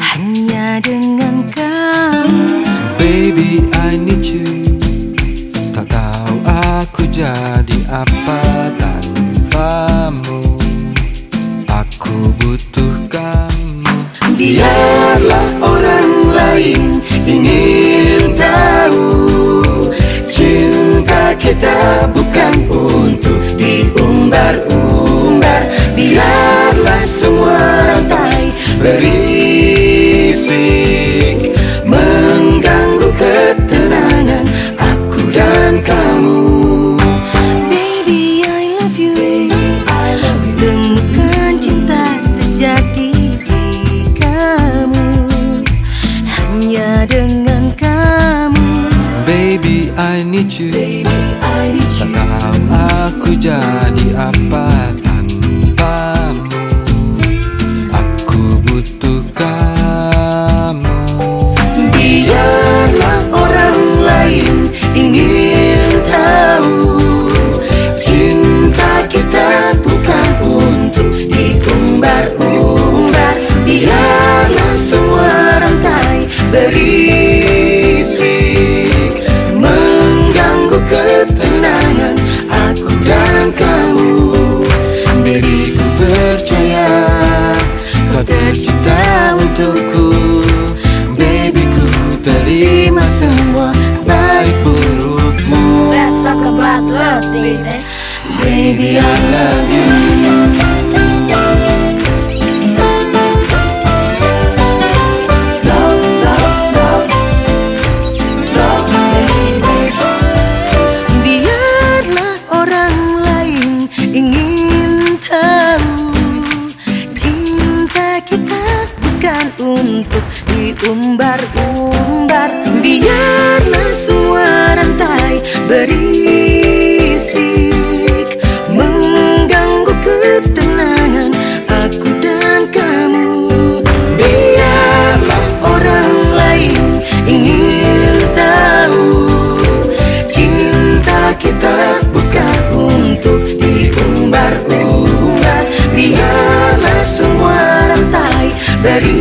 hanya dengan kamu. Baby I need you. Tak tahu aku jadi apa tanpa berisik Mengganggu ketenangan aku dan kamu. Baby I love you. Temukan cinta sejati di kamu. Hanya dengan kamu. Baby I need you. Tak tahu aku jadi apa tanpamu berisik Mengganggu ketenangan aku dan kamu. Baby ku percaya kau tercipta untukku. Baby ku terima semua baik burukmu. Talk about love, baby. Baby I love you Biarlah semua rantai berisik Mengganggu ketenangan aku dan kamu. Biarlah orang lain ingin tahu Cinta kita bukan untuk diumbar-umbar. Biarlah semua rantai berisik